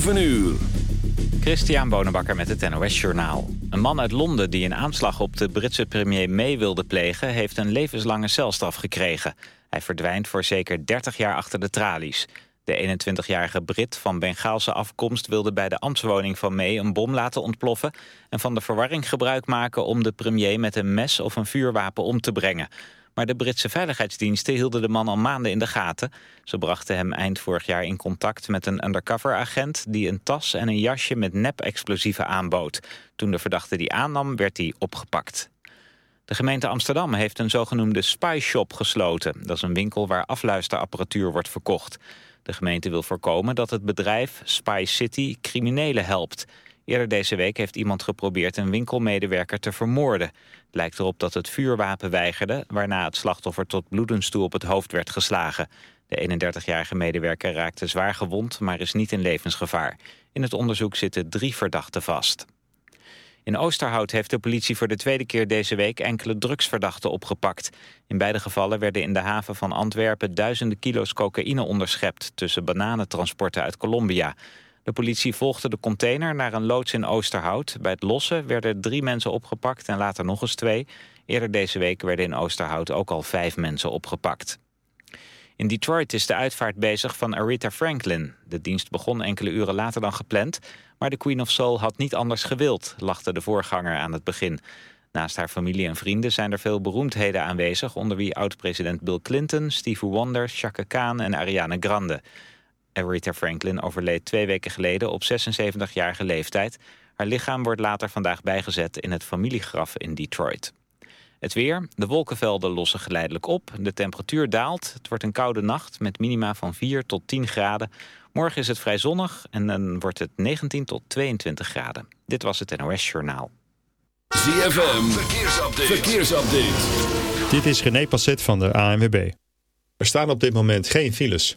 7 uur. Christian Bonenbakker met het NOS Journaal. Een man uit Londen die een aanslag op de Britse premier May wilde plegen... heeft een levenslange celstraf gekregen. Hij verdwijnt voor zeker 30 jaar achter de tralies. De 21-jarige Brit van Bengaalse afkomst wilde bij de ambtswoning van May... een bom laten ontploffen en van de verwarring gebruik maken... om de premier met een mes of een vuurwapen om te brengen... Maar de Britse veiligheidsdiensten hielden de man al maanden in de gaten. Ze brachten hem eind vorig jaar in contact met een undercover-agent... die een tas en een jasje met nep-explosieven aanbood. Toen de verdachte die aannam, werd hij opgepakt. De gemeente Amsterdam heeft een zogenoemde spy shop gesloten. Dat is een winkel waar afluisterapparatuur wordt verkocht. De gemeente wil voorkomen dat het bedrijf Spy City criminelen helpt... Eerder deze week heeft iemand geprobeerd een winkelmedewerker te vermoorden. Het lijkt erop dat het vuurwapen weigerde... waarna het slachtoffer tot bloedens toe op het hoofd werd geslagen. De 31-jarige medewerker raakte zwaar gewond, maar is niet in levensgevaar. In het onderzoek zitten drie verdachten vast. In Oosterhout heeft de politie voor de tweede keer deze week enkele drugsverdachten opgepakt. In beide gevallen werden in de haven van Antwerpen duizenden kilo's cocaïne onderschept tussen bananentransporten uit Colombia. De politie volgde de container naar een loods in Oosterhout. Bij het lossen werden drie mensen opgepakt en later nog eens twee. Eerder deze week werden in Oosterhout ook al vijf mensen opgepakt. In Detroit is de uitvaart bezig van Aretha Franklin. De dienst begon enkele uren later dan gepland... maar de Queen of Soul had niet anders gewild, lachte de voorganger aan het begin. Naast haar familie en vrienden zijn er veel beroemdheden aanwezig... onder wie oud-president Bill Clinton, Stevie Wonder, Chaka Khan en Ariana Grande... Aretha Franklin overleed twee weken geleden op 76-jarige leeftijd. Haar lichaam wordt later vandaag bijgezet in het familiegraf in Detroit. Het weer. De wolkenvelden lossen geleidelijk op. De temperatuur daalt. Het wordt een koude nacht met minima van 4 tot 10 graden. Morgen is het vrij zonnig en dan wordt het 19 tot 22 graden. Dit was het NOS Journaal. ZFM. Verkeersupdate. Verkeersupdate. Dit is René Passet van de ANWB. Er staan op dit moment geen files.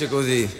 piace così.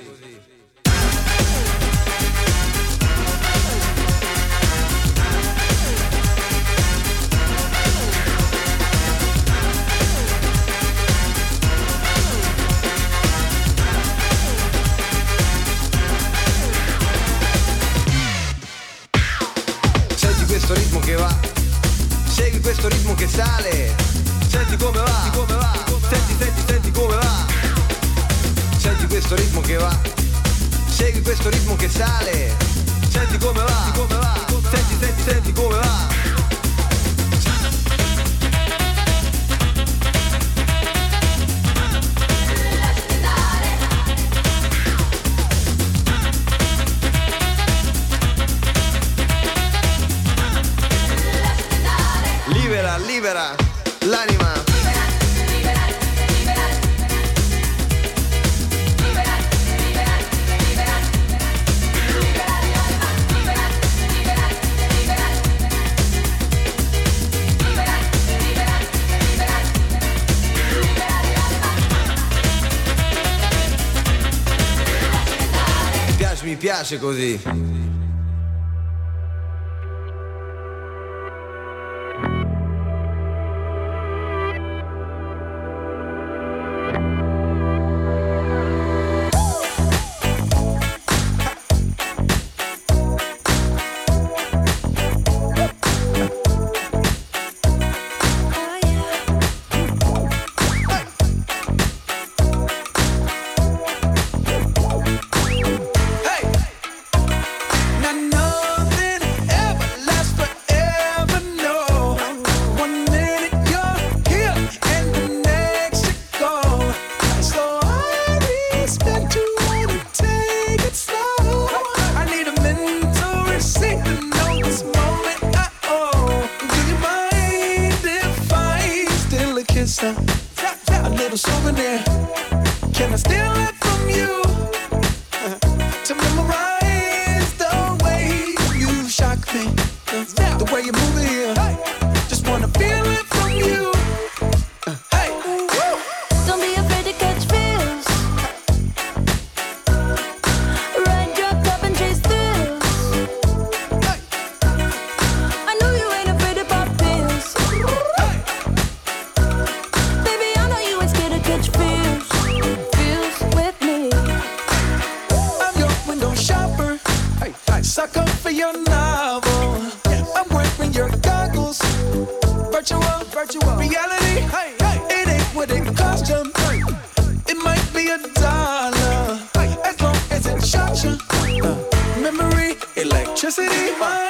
libera, libera l'anima. Libera, libera, libera. Libera, libera, libera. Libera l'anima, libera, libera, libera. Libera, libera, libera. Libera l'anima. Mi piace così. virtual, virtual reality. Hey, hey. It ain't what it cost you. Hey. It might be a dollar, hey. as long as it shot you. Uh, memory, electricity, mind.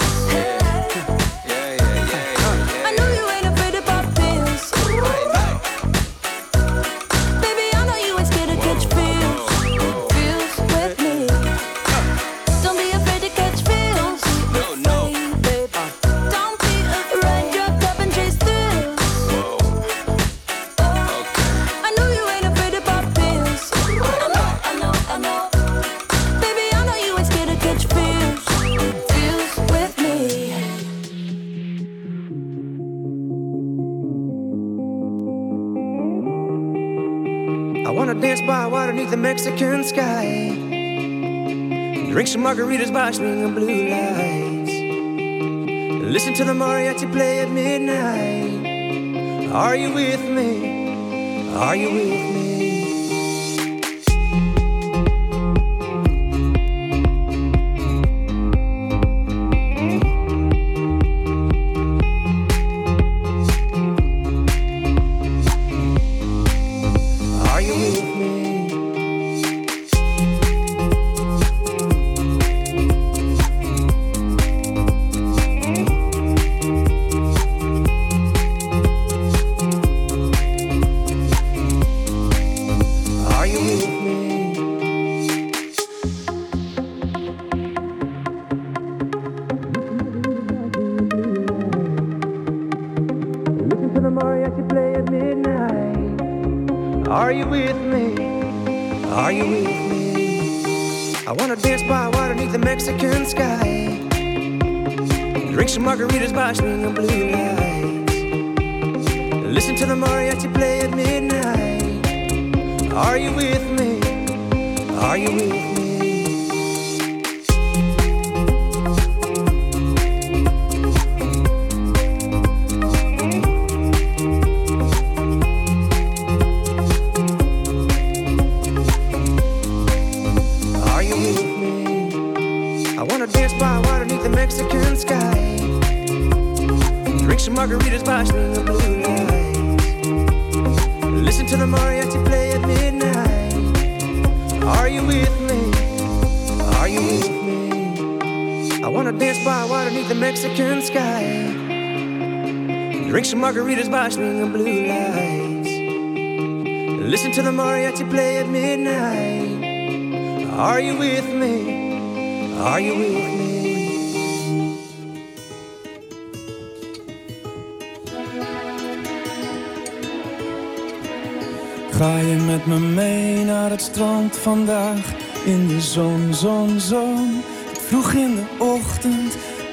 Mexican sky. Drink some margaritas by swinging blue lights. Listen to the mariachi play at midnight. Are you with me? Are you with me? Margaritas by swinging blue margaritas by swinging blue lights. Listen to the mariachi play at midnight. Are you with me? Are you with me? Ga je met me mee naar het strand vandaag? In de zon, zon, zon. Vroeg in de ochtend.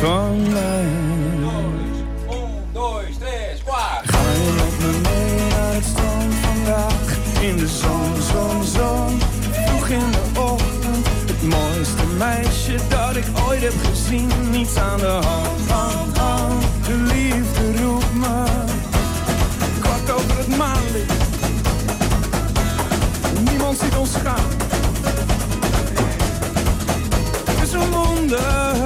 van mij. Ga je met me mee naar het strand vandaag? In de zon, zon, zon. Vroeg in de ochtend, het mooiste ooit heb gezien. Niets aan de hand, hand, hand. De liefde roept me. Kwart over het maanlicht. Niemand ziet ons gaan. Het is een wonder.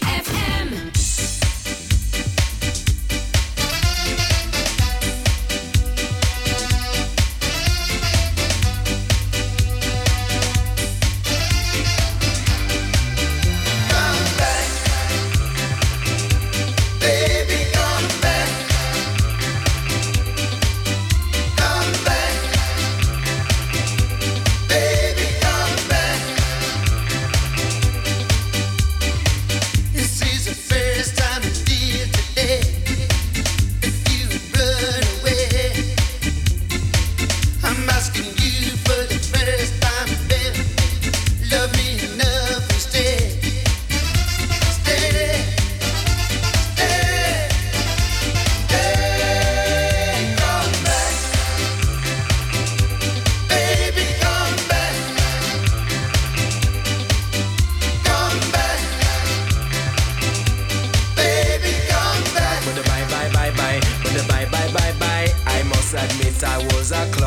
close, I close.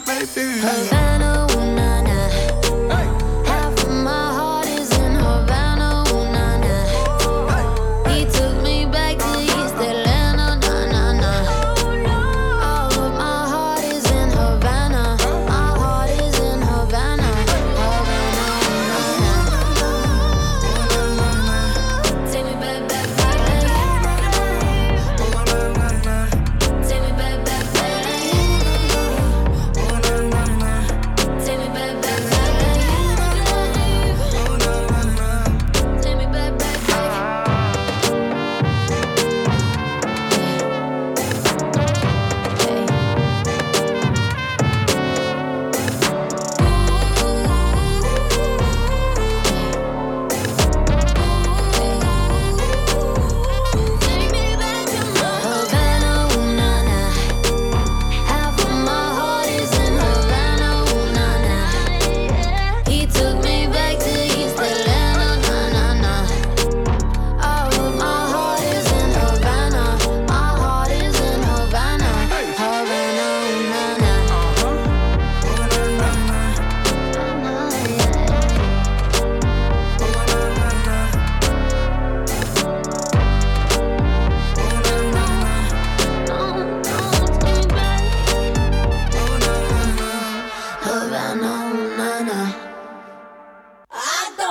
Baby.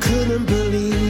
Couldn't believe